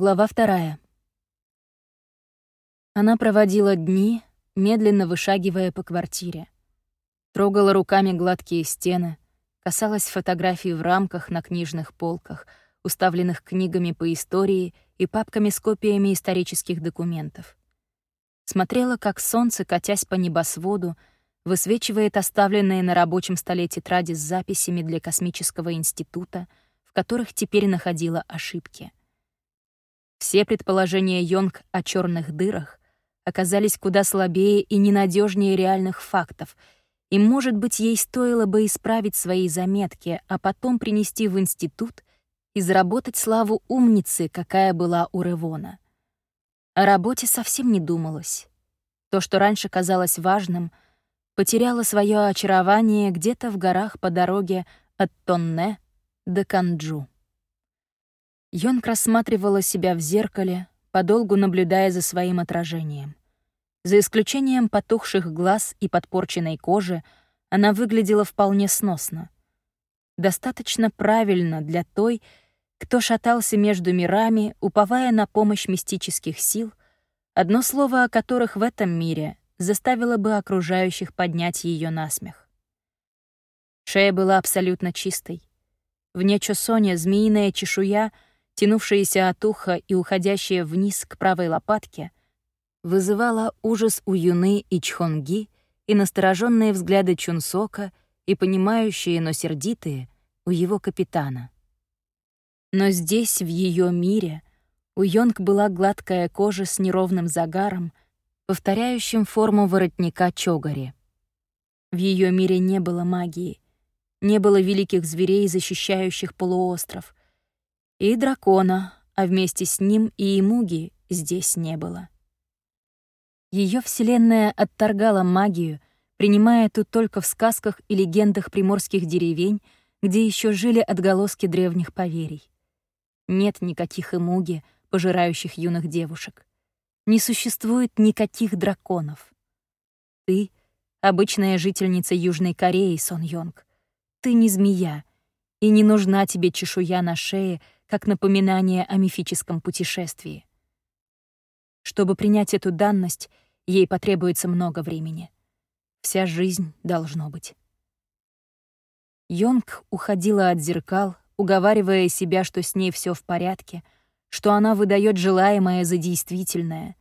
Глава вторая. Она проводила дни, медленно вышагивая по квартире. Трогала руками гладкие стены, касалась фотографий в рамках на книжных полках, уставленных книгами по истории и папками с копиями исторических документов. Смотрела, как солнце, катясь по небосводу, высвечивает оставленные на рабочем столе тетради с записями для космического института, в которых теперь находила ошибки — все предположения Йонг о черных дырах оказались куда слабее и ненадежнее реальных фактов, и, может быть, ей стоило бы исправить свои заметки, а потом принести в институт и заработать славу умницы, какая была у Ревона. О работе совсем не думалось. То, что раньше казалось важным, потеряло свое очарование где-то в горах по дороге от Тонне до Канджу. Йонг рассматривала себя в зеркале, подолгу наблюдая за своим отражением. За исключением потухших глаз и подпорченной кожи, она выглядела вполне сносно. Достаточно правильно для той, кто шатался между мирами, уповая на помощь мистических сил, одно слово о которых в этом мире заставило бы окружающих поднять ее насмех. Шея была абсолютно чистой. В чосоне змеиная чешуя — тянувшаяся от уха и уходящая вниз к правой лопатке, вызывала ужас у Юны и Чхонги и настороженные взгляды Чунсока и понимающие, но сердитые у его капитана. Но здесь, в ее мире, у Йонг была гладкая кожа с неровным загаром, повторяющим форму воротника Чогари. В ее мире не было магии, не было великих зверей, защищающих полуостров, и дракона, а вместе с ним и Имуги здесь не было. Ее вселенная отторгала магию, принимая тут только в сказках и легендах приморских деревень, где еще жили отголоски древних поверий. Нет никаких Имуги, пожирающих юных девушек. Не существует никаких драконов. Ты — обычная жительница Южной Кореи, Сон Йонг. Ты не змея, и не нужна тебе чешуя на шее — как напоминание о мифическом путешествии. Чтобы принять эту данность, ей потребуется много времени. Вся жизнь должно быть. Йонг уходила от зеркал, уговаривая себя, что с ней все в порядке, что она выдает желаемое за действительное.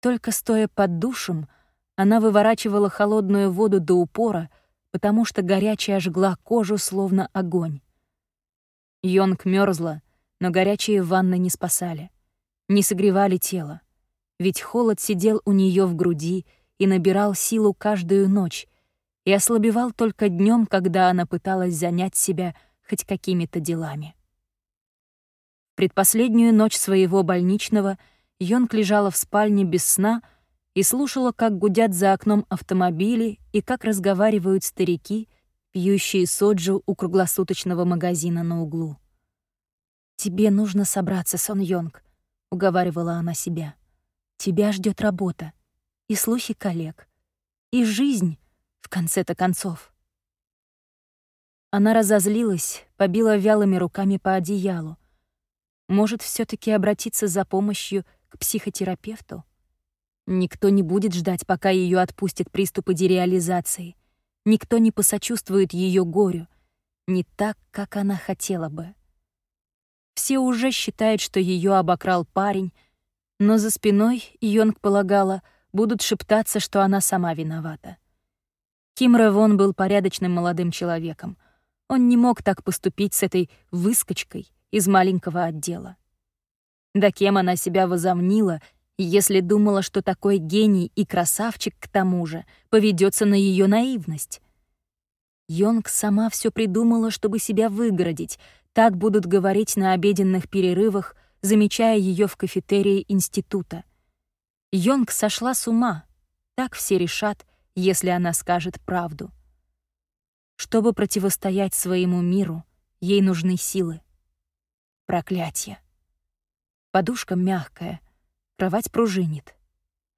Только стоя под душем, она выворачивала холодную воду до упора, потому что горячая жгла кожу, словно огонь. Йонг мерзла, но горячие ванны не спасали, не согревали тело. Ведь холод сидел у нее в груди и набирал силу каждую ночь, и ослабевал только днем, когда она пыталась занять себя хоть какими-то делами. Предпоследнюю ночь своего больничного Йонг лежала в спальне без сна и слушала, как гудят за окном автомобили и как разговаривают старики — пьющие соджу у круглосуточного магазина на углу. «Тебе нужно собраться, Сон Йонг», — уговаривала она себя. «Тебя ждет работа, и слухи коллег, и жизнь, в конце-то концов». Она разозлилась, побила вялыми руками по одеялу. Может, все таки обратиться за помощью к психотерапевту? Никто не будет ждать, пока ее отпустят приступы дереализации. Никто не посочувствует ее горю, не так, как она хотела бы. Все уже считают, что ее обокрал парень, но за спиной, Йонг полагала, будут шептаться, что она сама виновата. Ким Ревон был порядочным молодым человеком. Он не мог так поступить с этой выскочкой из маленького отдела. Да кем она себя возомнила, если думала, что такой гений и красавчик к тому же поведется на ее наивность. Йонг сама все придумала, чтобы себя выгородить, так будут говорить на обеденных перерывах, замечая ее в кафетерии института. Йонг сошла с ума, так все решат, если она скажет правду. Чтобы противостоять своему миру, ей нужны силы. Проклятие. Подушка мягкая — Кровать пружинит.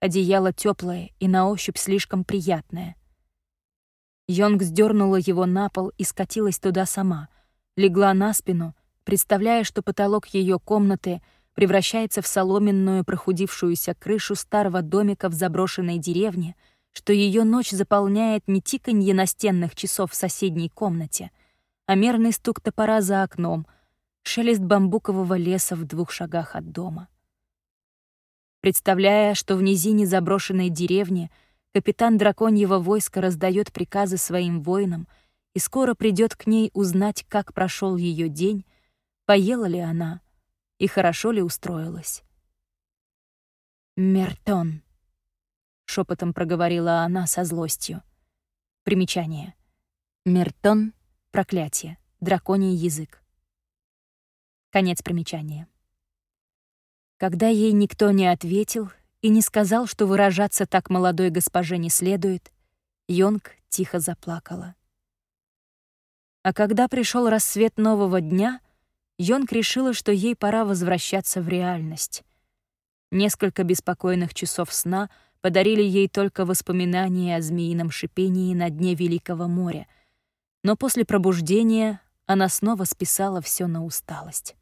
Одеяло теплое и на ощупь слишком приятное. Йонг сдернула его на пол и скатилась туда сама. Легла на спину, представляя, что потолок ее комнаты превращается в соломенную прохудившуюся крышу старого домика в заброшенной деревне, что ее ночь заполняет не тиканье настенных часов в соседней комнате, а мерный стук топора за окном, шелест бамбукового леса в двух шагах от дома. Представляя, что в низине заброшенной деревни капитан драконьего войска раздает приказы своим воинам и скоро придет к ней узнать, как прошел ее день, поела ли она и хорошо ли устроилась. «Мертон», — шепотом проговорила она со злостью. Примечание. «Мертон» — проклятие, драконий язык. Конец примечания. Когда ей никто не ответил и не сказал, что выражаться так молодой госпоже не следует, Йонг тихо заплакала. А когда пришел рассвет нового дня, Йонг решила, что ей пора возвращаться в реальность. Несколько беспокойных часов сна подарили ей только воспоминания о змеином шипении на дне Великого моря, но после пробуждения она снова списала все на усталость.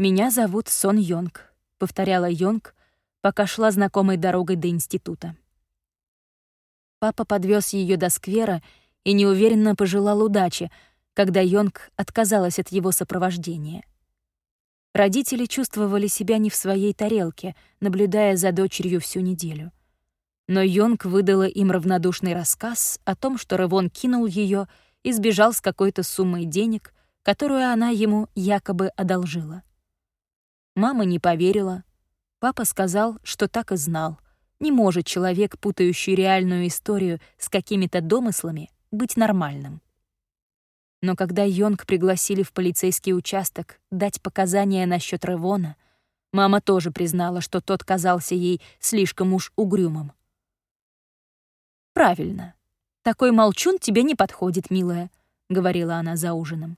«Меня зовут Сон Йонг», — повторяла Йонг, пока шла знакомой дорогой до института. Папа подвез ее до сквера и неуверенно пожелал удачи, когда Йонг отказалась от его сопровождения. Родители чувствовали себя не в своей тарелке, наблюдая за дочерью всю неделю. Но Йонг выдала им равнодушный рассказ о том, что Ревон кинул ее и сбежал с какой-то суммой денег, которую она ему якобы одолжила. Мама не поверила. Папа сказал, что так и знал. Не может человек, путающий реальную историю с какими-то домыслами, быть нормальным. Но когда Йонг пригласили в полицейский участок дать показания насчет Ревона, мама тоже признала, что тот казался ей слишком уж угрюмым. «Правильно. Такой молчун тебе не подходит, милая», — говорила она за ужином.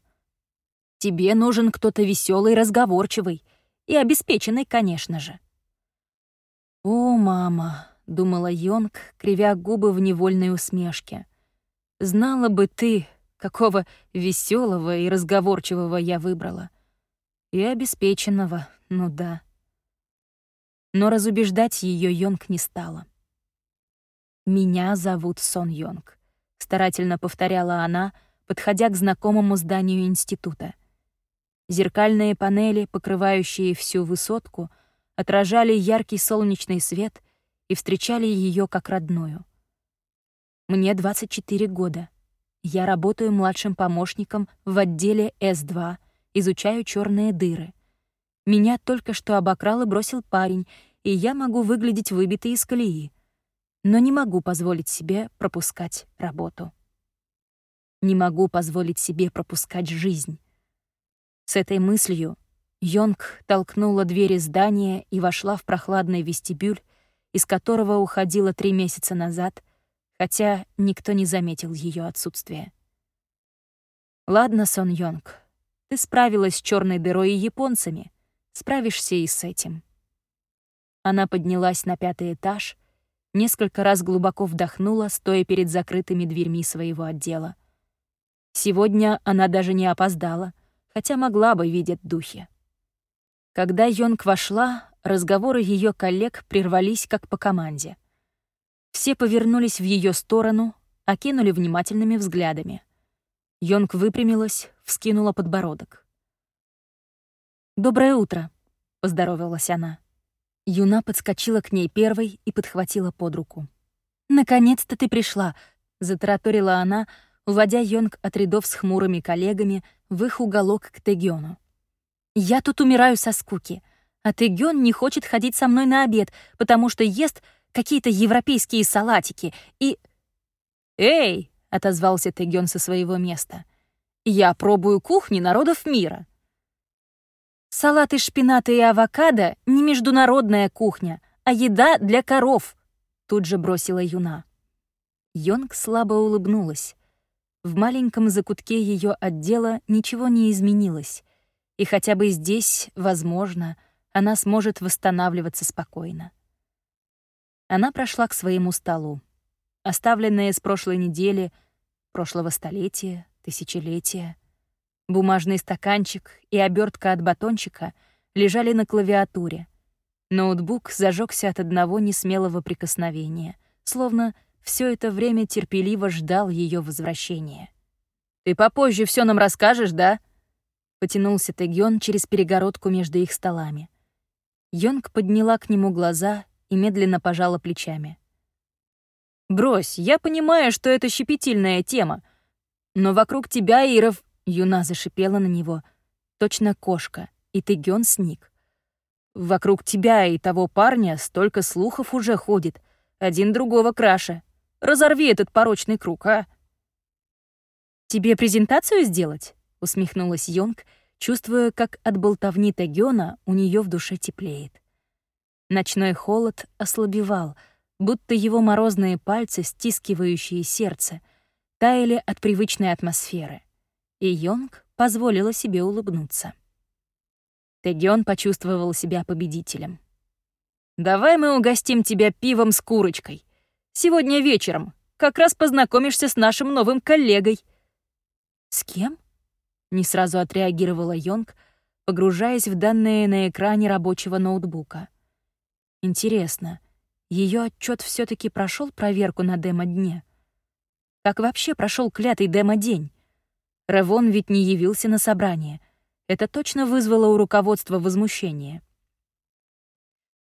«Тебе нужен кто-то веселый, разговорчивый, и обеспеченный, конечно же. «О, мама», — думала Йонг, кривя губы в невольной усмешке. «Знала бы ты, какого веселого и разговорчивого я выбрала. И обеспеченного, ну да». Но разубеждать ее Йонг не стала. «Меня зовут Сон Йонг», — старательно повторяла она, подходя к знакомому зданию института — Зеркальные панели, покрывающие всю высотку, отражали яркий солнечный свет и встречали ее как родную. Мне 24 года. Я работаю младшим помощником в отделе С2, изучаю черные дыры. Меня только что обокрал и бросил парень, и я могу выглядеть выбитой из колеи. Но не могу позволить себе пропускать работу. Не могу позволить себе пропускать жизнь. С этой мыслью Йонг толкнула двери здания и вошла в прохладный вестибюль, из которого уходила три месяца назад, хотя никто не заметил ее отсутствие. «Ладно, Сон Йонг, ты справилась с черной дырой и японцами, справишься и с этим». Она поднялась на пятый этаж, несколько раз глубоко вдохнула, стоя перед закрытыми дверьми своего отдела. Сегодня она даже не опоздала — хотя могла бы видеть духи. Когда Йонг вошла, разговоры ее коллег прервались как по команде. Все повернулись в ее сторону, окинули внимательными взглядами. Йонг выпрямилась, вскинула подбородок. «Доброе утро», — поздоровалась она. Юна подскочила к ней первой и подхватила под руку. «Наконец-то ты пришла», — затараторила она, уводя Йонг от рядов с хмурыми коллегами в их уголок к Тегёну. «Я тут умираю со скуки, а Тегён не хочет ходить со мной на обед, потому что ест какие-то европейские салатики и...» «Эй!» — отозвался Тегён со своего места. «Я пробую кухни народов мира». «Салаты шпината и авокадо — не международная кухня, а еда для коров», — тут же бросила Юна. Йонг слабо улыбнулась. В маленьком закутке ее отдела ничего не изменилось, и хотя бы здесь, возможно, она сможет восстанавливаться спокойно. Она прошла к своему столу. Оставленные с прошлой недели, прошлого столетия, тысячелетия. Бумажный стаканчик и обертка от батончика лежали на клавиатуре. Ноутбук зажегся от одного несмелого прикосновения, словно все это время терпеливо ждал ее возвращения. «Ты попозже все нам расскажешь, да?» Потянулся Тегён через перегородку между их столами. Йонг подняла к нему глаза и медленно пожала плечами. «Брось, я понимаю, что это щепетильная тема, но вокруг тебя, Иров...» Юна зашипела на него, точно кошка, и Тегён сник. «Вокруг тебя и того парня столько слухов уже ходит, один другого краше. Разорви этот порочный круг, а!» «Тебе презентацию сделать?» — усмехнулась Йонг, чувствуя, как от болтовни Тегёна у нее в душе теплеет. Ночной холод ослабевал, будто его морозные пальцы, стискивающие сердце, таяли от привычной атмосферы, и Йонг позволила себе улыбнуться. Тегён почувствовал себя победителем. «Давай мы угостим тебя пивом с курочкой. Сегодня вечером. Как раз познакомишься с нашим новым коллегой». «С кем?» Не сразу отреагировала Йонг, погружаясь в данные на экране рабочего ноутбука. Интересно, ее отчет все таки прошел проверку на демо-дне? Как вообще прошел клятый демо-день? Ревон ведь не явился на собрание. Это точно вызвало у руководства возмущение.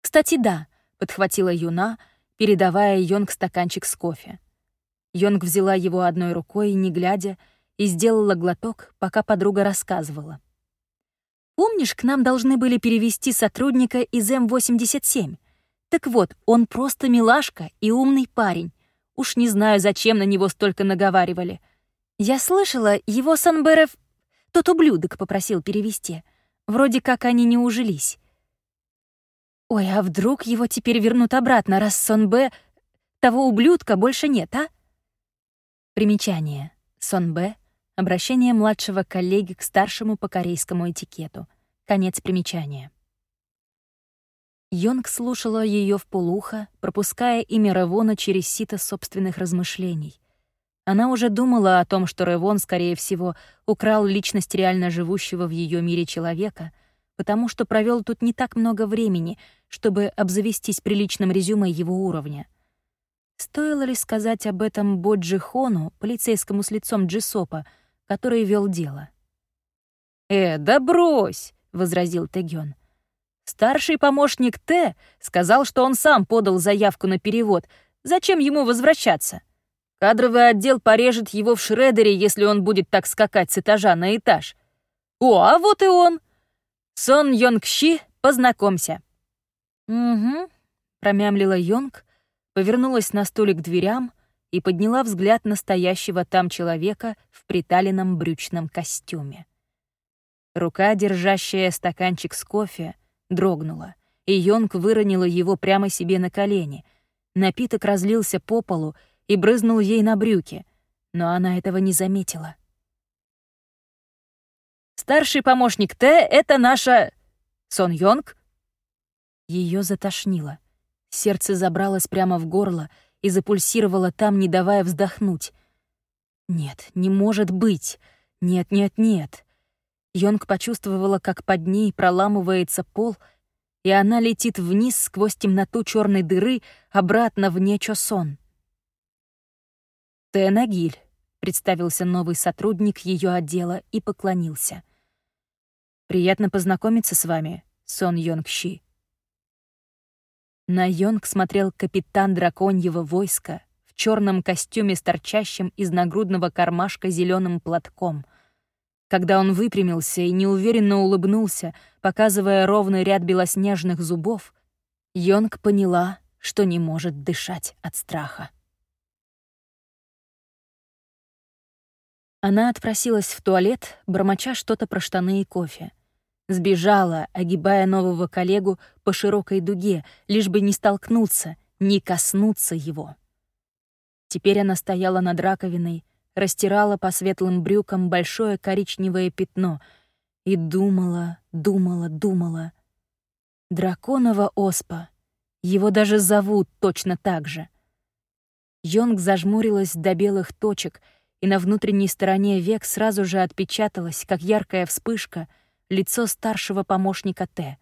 «Кстати, да», — подхватила Юна, передавая Йонг стаканчик с кофе. Йонг взяла его одной рукой, не глядя, и сделала глоток, пока подруга рассказывала. «Помнишь, к нам должны были перевести сотрудника из М-87? Так вот, он просто милашка и умный парень. Уж не знаю, зачем на него столько наговаривали. Я слышала, его Санберов... Тот ублюдок попросил перевести. Вроде как они не ужились. Ой, а вдруг его теперь вернут обратно, раз Сонбе... Того ублюдка больше нет, а? Примечание. Сонбе Обращение младшего коллеги к старшему по корейскому этикету. Конец примечания. Йонг слушала ее в полухо, пропуская имя Ревона через сито собственных размышлений. Она уже думала о том, что Ревон, скорее всего, украл личность реально живущего в ее мире человека, потому что провел тут не так много времени, чтобы обзавестись приличным резюме его уровня. Стоило ли сказать об этом Боджи Хону, полицейскому с лицом Джисопа, который вел дело. «Э, да брось!» — возразил Тегён. «Старший помощник Т сказал, что он сам подал заявку на перевод. Зачем ему возвращаться? Кадровый отдел порежет его в шредере, если он будет так скакать с этажа на этаж. О, а вот и он! Сон Йонг познакомься». «Угу», — промямлила Йонг, повернулась на стуле к дверям — и подняла взгляд настоящего там человека в приталенном брючном костюме. Рука, держащая стаканчик с кофе, дрогнула, и Йонг выронила его прямо себе на колени. Напиток разлился по полу и брызнул ей на брюки, но она этого не заметила. «Старший помощник Т — это наша... Сон Йонг?» Ее затошнило. Сердце забралось прямо в горло — и запульсировала там, не давая вздохнуть. Нет, не может быть. Нет, нет, нет. Йонг почувствовала, как под ней проламывается пол, и она летит вниз сквозь темноту черной дыры обратно в Нечосон. «Тенагиль», — представился новый сотрудник ее отдела и поклонился. «Приятно познакомиться с вами, Сон Йонг Щи». На Йонг смотрел капитан драконьего войска в черном костюме с торчащим из нагрудного кармашка зеленым платком. Когда он выпрямился и неуверенно улыбнулся, показывая ровный ряд белоснежных зубов, Йонг поняла, что не может дышать от страха. Она отпросилась в туалет, бормоча что-то про штаны и кофе. Сбежала, огибая нового коллегу по широкой дуге, лишь бы не столкнуться, не коснуться его. Теперь она стояла над раковиной, растирала по светлым брюкам большое коричневое пятно и думала, думала, думала. Драконова оспа. Его даже зовут точно так же. Йонг зажмурилась до белых точек и на внутренней стороне век сразу же отпечаталось, как яркая вспышка, лицо старшего помощника Т.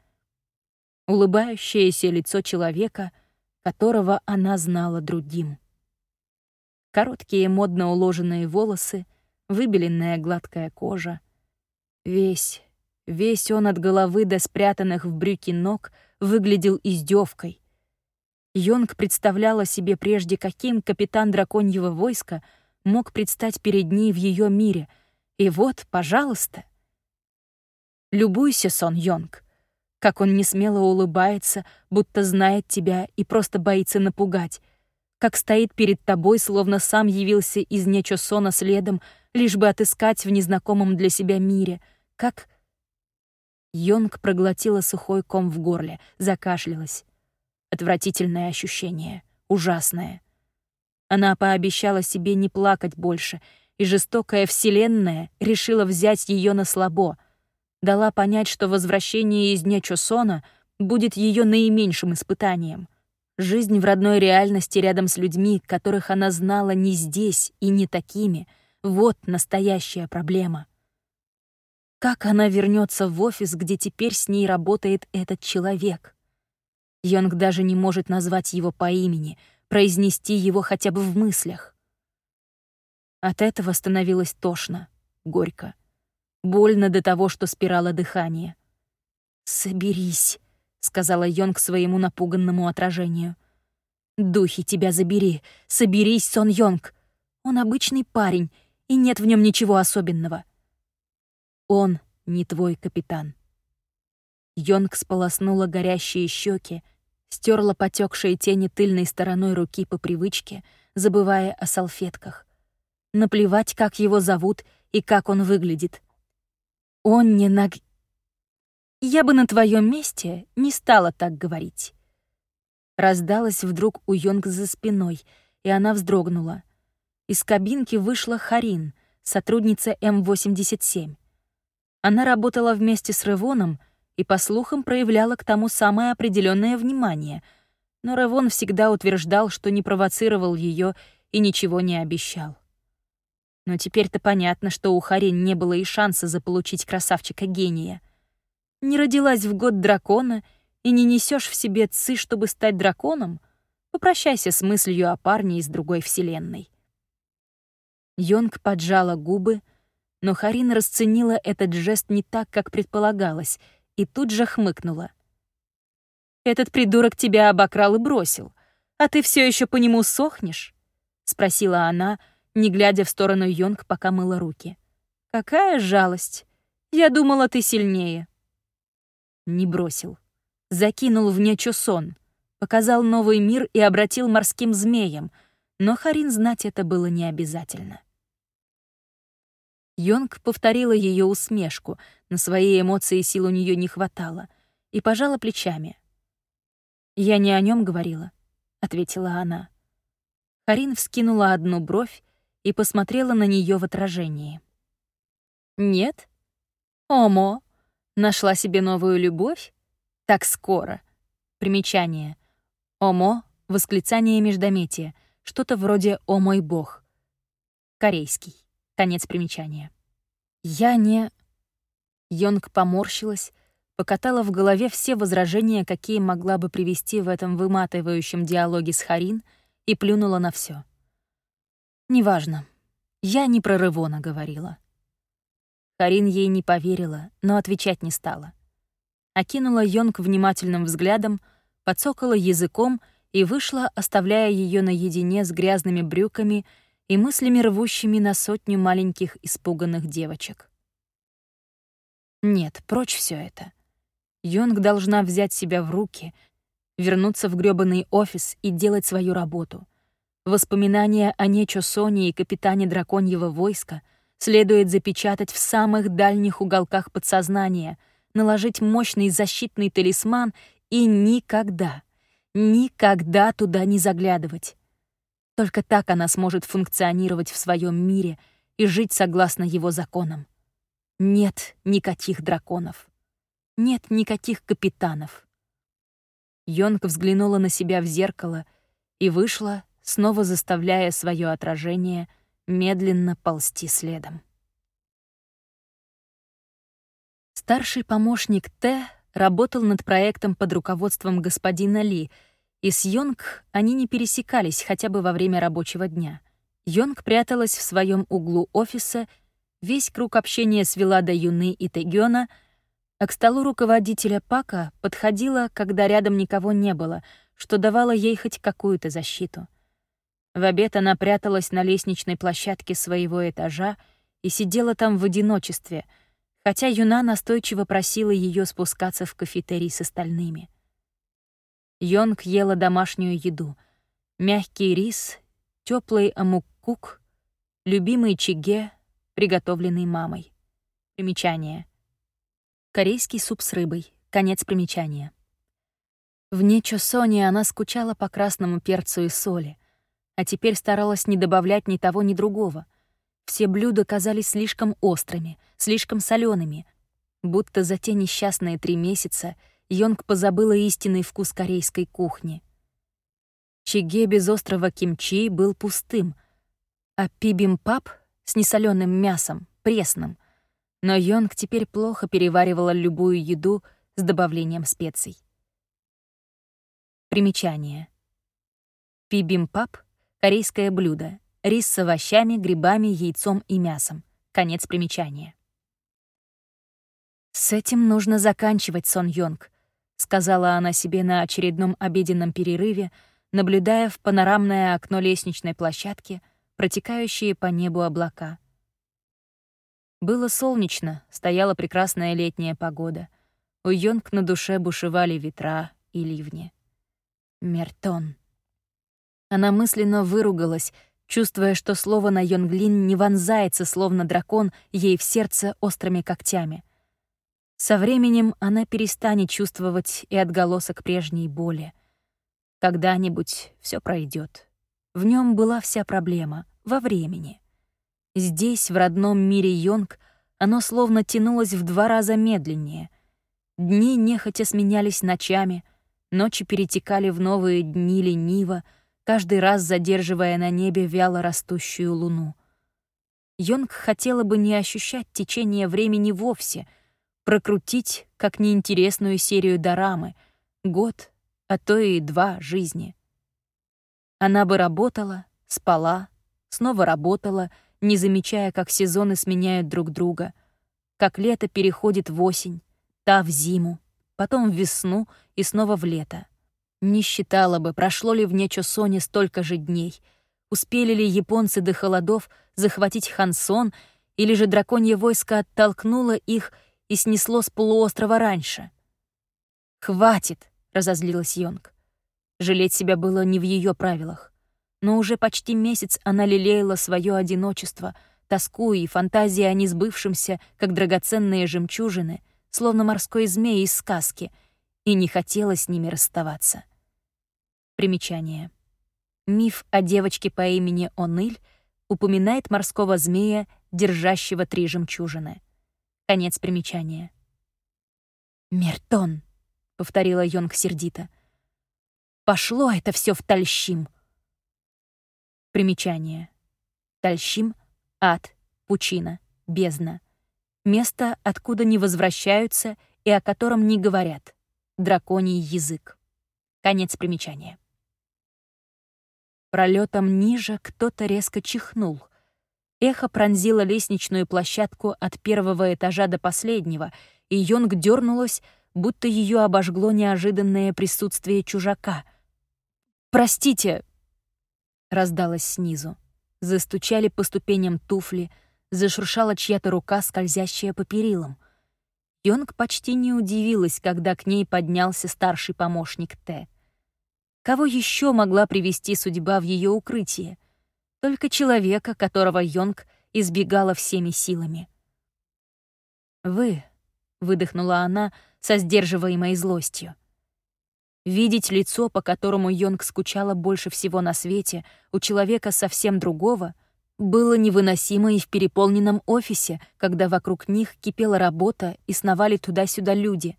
Улыбающееся лицо человека, которого она знала другим. Короткие модно уложенные волосы, выбеленная гладкая кожа. Весь, весь он от головы до спрятанных в брюки ног выглядел издевкой. Йонг представляла себе прежде, каким капитан драконьего войска — мог предстать перед ней в ее мире. И вот, пожалуйста. Любуйся, Сон Йонг, как он несмело улыбается, будто знает тебя и просто боится напугать, как стоит перед тобой, словно сам явился из Нечосона следом, лишь бы отыскать в незнакомом для себя мире, как... Йонг проглотила сухой ком в горле, закашлялась. Отвратительное ощущение, ужасное — она пообещала себе не плакать больше, и жестокая вселенная решила взять ее на слабо. Дала понять, что возвращение из Нечосона будет ее наименьшим испытанием. Жизнь в родной реальности рядом с людьми, которых она знала не здесь и не такими, вот настоящая проблема. Как она вернется в офис, где теперь с ней работает этот человек? Йонг даже не может назвать его по имени — произнести его хотя бы в мыслях. От этого становилось тошно, горько. Больно до того, что спирало дыхание. «Соберись», — сказала Йонг своему напуганному отражению. «Духи тебя забери, соберись, Сон Йонг. Он обычный парень, и нет в нем ничего особенного. Он не твой капитан». Йонг сполоснула горящие щеки, стерла потекшие тени тыльной стороной руки по привычке, забывая о салфетках. Наплевать, как его зовут и как он выглядит. Он не наг... Я бы на твоем месте не стала так говорить. Раздалась вдруг у Йонг за спиной, и она вздрогнула. Из кабинки вышла Харин, сотрудница М-87. Она работала вместе с Ревоном, и, по слухам, проявляла к тому самое определенное внимание, но Равон всегда утверждал, что не провоцировал ее и ничего не обещал. Но теперь-то понятно, что у Харин не было и шанса заполучить красавчика-гения. Не родилась в год дракона и не несешь в себе ци, чтобы стать драконом, попрощайся с мыслью о парне из другой вселенной. Йонг поджала губы, но Харин расценила этот жест не так, как предполагалось — и тут же хмыкнула. «Этот придурок тебя обокрал и бросил, а ты все еще по нему сохнешь?» — спросила она, не глядя в сторону Йонг, пока мыла руки. «Какая жалость! Я думала, ты сильнее». Не бросил. Закинул в нечо сон, показал новый мир и обратил морским змеем, но Харин знать это было не обязательно. Йонг повторила ее усмешку, на свои эмоции сил у нее не хватало, и пожала плечами. «Я не о нем говорила», — ответила она. Харин вскинула одну бровь и посмотрела на нее в отражении. «Нет? Омо, нашла себе новую любовь? Так скоро!» Примечание. «Омо» — восклицание междометия, что-то вроде «О мой бог». Корейский. Конец примечания. «Я не...» Йонг поморщилась, покатала в голове все возражения, какие могла бы привести в этом выматывающем диалоге с Харин, и плюнула на все. «Неважно. Я не про Рывона говорила». Харин ей не поверила, но отвечать не стала. Окинула Йонг внимательным взглядом, подсокала языком и вышла, оставляя ее наедине с грязными брюками и мыслями, рвущими на сотню маленьких испуганных девочек. Нет, прочь все это. Йонг должна взять себя в руки, вернуться в грёбаный офис и делать свою работу. Воспоминания о Нечо Соне и капитане драконьего войска следует запечатать в самых дальних уголках подсознания, наложить мощный защитный талисман и никогда, никогда туда не заглядывать. Только так она сможет функционировать в своем мире и жить согласно его законам. Нет никаких драконов. Нет никаких капитанов. Йонг взглянула на себя в зеркало и вышла, снова заставляя свое отражение медленно ползти следом. Старший помощник Т работал над проектом под руководством господина Ли, и с Йонг они не пересекались хотя бы во время рабочего дня. Йонг пряталась в своем углу офиса, весь круг общения свела до Юны и Тегёна, а к столу руководителя Пака подходила, когда рядом никого не было, что давало ей хоть какую-то защиту. В обед она пряталась на лестничной площадке своего этажа и сидела там в одиночестве — хотя Юна настойчиво просила ее спускаться в кафетерий с остальными. Йонг ела домашнюю еду. Мягкий рис, теплый амуккук, любимый чиге, приготовленный мамой. Примечание. Корейский суп с рыбой. Конец примечания. Вне Чосони она скучала по красному перцу и соли, а теперь старалась не добавлять ни того, ни другого — все блюда казались слишком острыми, слишком солеными, будто за те несчастные три месяца Йонг позабыла истинный вкус корейской кухни. Чиге без острого кимчи был пустым, а пибимпап с несоленым мясом, пресным. Но Йонг теперь плохо переваривала любую еду с добавлением специй. Примечание. Пибимпап — корейское блюдо, Рис с овощами, грибами, яйцом и мясом. Конец примечания. «С этим нужно заканчивать, Сон Йонг», — сказала она себе на очередном обеденном перерыве, наблюдая в панорамное окно лестничной площадки, протекающие по небу облака. Было солнечно, стояла прекрасная летняя погода. У Йонг на душе бушевали ветра и ливни. Мертон. Она мысленно выругалась, чувствуя, что слово на Йонглин не вонзается, словно дракон, ей в сердце острыми когтями. Со временем она перестанет чувствовать и отголосок прежней боли. Когда-нибудь все пройдет. В нем была вся проблема — во времени. Здесь, в родном мире Йонг, оно словно тянулось в два раза медленнее. Дни нехотя сменялись ночами, ночи перетекали в новые дни лениво — каждый раз задерживая на небе вяло растущую луну. Йонг хотела бы не ощущать течение времени вовсе, прокрутить, как неинтересную серию дорамы, год, а то и два жизни. Она бы работала, спала, снова работала, не замечая, как сезоны сменяют друг друга, как лето переходит в осень, та в зиму, потом в весну и снова в лето. Не считала бы, прошло ли в Нечосоне столько же дней. Успели ли японцы до холодов захватить Хансон, или же драконье войско оттолкнуло их и снесло с полуострова раньше? «Хватит!» — разозлилась Йонг. Жалеть себя было не в ее правилах. Но уже почти месяц она лелеяла свое одиночество, тоскуя и фантазия о несбывшемся, как драгоценные жемчужины, словно морской змей из сказки, и не хотела с ними расставаться. Примечание. Миф о девочке по имени Оныль упоминает морского змея, держащего три жемчужины. Конец примечания. «Мертон», — повторила Йонг сердито. «Пошло это все в Тальщим». Примечание. Тальщим — ад, пучина, бездна. Место, откуда не возвращаются и о котором не говорят. Драконий язык. Конец примечания. Пролетом ниже кто-то резко чихнул. Эхо пронзило лестничную площадку от первого этажа до последнего, и Йонг дернулась, будто ее обожгло неожиданное присутствие чужака. «Простите!» — раздалось снизу. Застучали по ступеням туфли, зашуршала чья-то рука, скользящая по перилам. Йонг почти не удивилась, когда к ней поднялся старший помощник Т. Кого еще могла привести судьба в ее укрытие? Только человека, которого Йонг избегала всеми силами. «Вы», — выдохнула она со сдерживаемой злостью. Видеть лицо, по которому Йонг скучала больше всего на свете, у человека совсем другого, было невыносимо и в переполненном офисе, когда вокруг них кипела работа и сновали туда-сюда люди.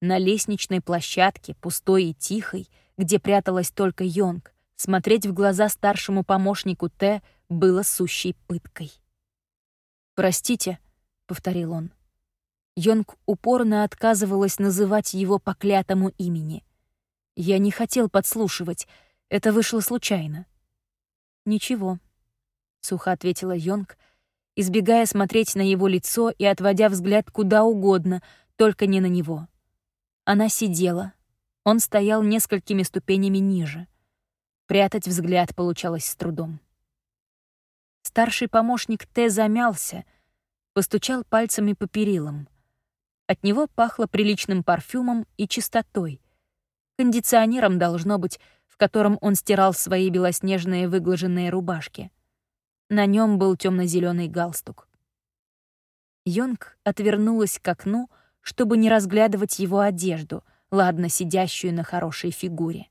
На лестничной площадке, пустой и тихой, где пряталась только Йонг, смотреть в глаза старшему помощнику Т было сущей пыткой. «Простите», — повторил он. Йонг упорно отказывалась называть его по клятому имени. «Я не хотел подслушивать, это вышло случайно». «Ничего», — сухо ответила Йонг, избегая смотреть на его лицо и отводя взгляд куда угодно, только не на него. Она сидела, он стоял несколькими ступенями ниже. Прятать взгляд получалось с трудом. Старший помощник Т замялся, постучал пальцами по перилам. От него пахло приличным парфюмом и чистотой. Кондиционером должно быть, в котором он стирал свои белоснежные выглаженные рубашки. На нем был темно-зеленый галстук. Йонг отвернулась к окну, чтобы не разглядывать его одежду, ладно сидящую на хорошей фигуре.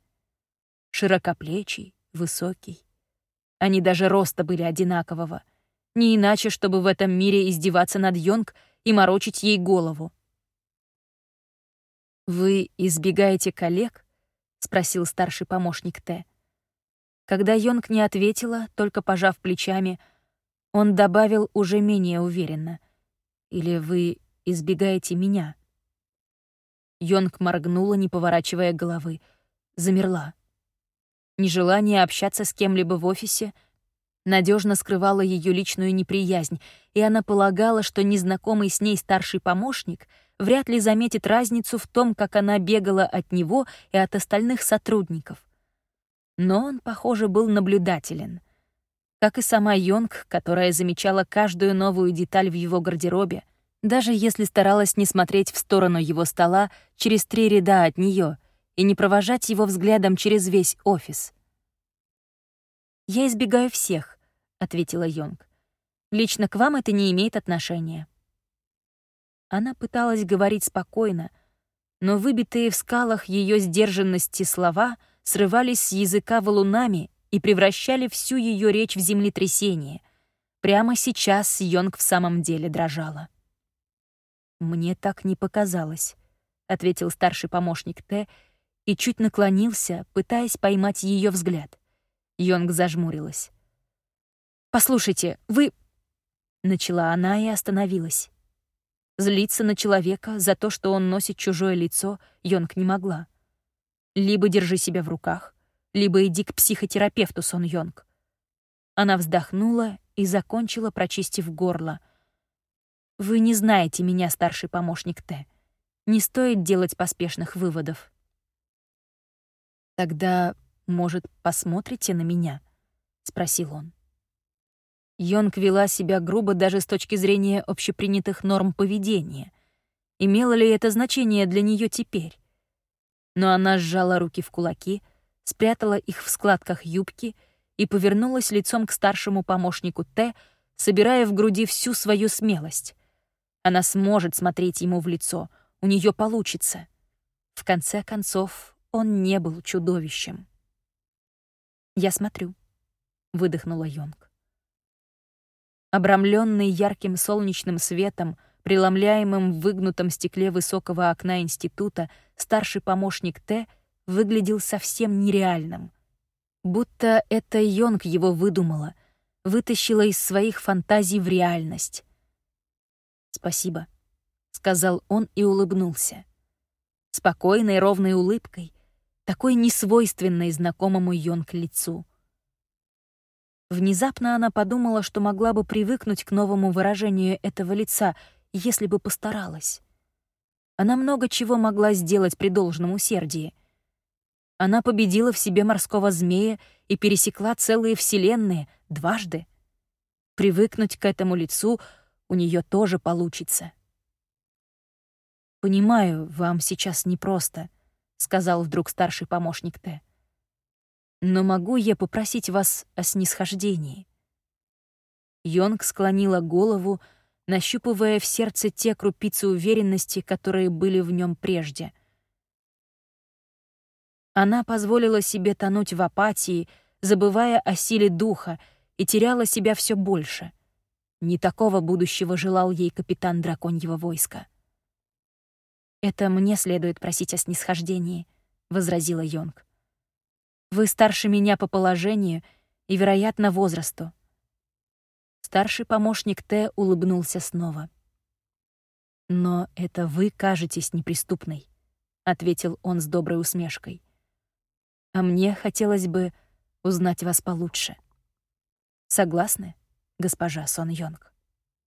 Широкоплечий, высокий. Они даже роста были одинакового. Не иначе, чтобы в этом мире издеваться над Йонг и морочить ей голову. «Вы избегаете коллег?» — спросил старший помощник Т. Когда Йонг не ответила, только пожав плечами, он добавил уже менее уверенно. «Или вы избегаете меня?» Йонг моргнула, не поворачивая головы. Замерла. Нежелание общаться с кем-либо в офисе надежно скрывало ее личную неприязнь, и она полагала, что незнакомый с ней старший помощник вряд ли заметит разницу в том, как она бегала от него и от остальных сотрудников. Но он, похоже, был наблюдателен. Как и сама Йонг, которая замечала каждую новую деталь в его гардеробе, даже если старалась не смотреть в сторону его стола через три ряда от нее и не провожать его взглядом через весь офис. «Я избегаю всех», — ответила Йонг. «Лично к вам это не имеет отношения». Она пыталась говорить спокойно, но выбитые в скалах ее сдержанности слова — срывались с языка валунами и превращали всю ее речь в землетрясение. Прямо сейчас Йонг в самом деле дрожала. «Мне так не показалось», — ответил старший помощник Т и чуть наклонился, пытаясь поймать ее взгляд. Йонг зажмурилась. «Послушайте, вы...» — начала она и остановилась. Злиться на человека за то, что он носит чужое лицо, Йонг не могла. Либо держи себя в руках, либо иди к психотерапевту, Сон Йонг. Она вздохнула и закончила, прочистив горло. «Вы не знаете меня, старший помощник Т. Не стоит делать поспешных выводов». «Тогда, может, посмотрите на меня?» — спросил он. Йонг вела себя грубо даже с точки зрения общепринятых норм поведения. Имело ли это значение для нее теперь? Но она сжала руки в кулаки, спрятала их в складках юбки и повернулась лицом к старшему помощнику Т, собирая в груди всю свою смелость. Она сможет смотреть ему в лицо, у нее получится. В конце концов, он не был чудовищем. «Я смотрю», — выдохнула Йонг. Обрамленный ярким солнечным светом, преломляемым в выгнутом стекле высокого окна института, старший помощник Т выглядел совсем нереальным. Будто это Йонг его выдумала, вытащила из своих фантазий в реальность. «Спасибо», — сказал он и улыбнулся. Спокойной, ровной улыбкой, такой несвойственной знакомому Йонг лицу. Внезапно она подумала, что могла бы привыкнуть к новому выражению этого лица — если бы постаралась. Она много чего могла сделать при должном усердии. Она победила в себе морского змея и пересекла целые вселенные дважды. Привыкнуть к этому лицу у нее тоже получится. «Понимаю, вам сейчас непросто», — сказал вдруг старший помощник Т. «Но могу я попросить вас о снисхождении?» Йонг склонила голову, нащупывая в сердце те крупицы уверенности, которые были в нем прежде. Она позволила себе тонуть в апатии, забывая о силе духа, и теряла себя все больше. Не такого будущего желал ей капитан драконьего войска. «Это мне следует просить о снисхождении», — возразила Йонг. «Вы старше меня по положению и, вероятно, возрасту. Старший помощник Т улыбнулся снова. «Но это вы кажетесь неприступной», — ответил он с доброй усмешкой. «А мне хотелось бы узнать вас получше. Согласны, госпожа Сон Йонг?»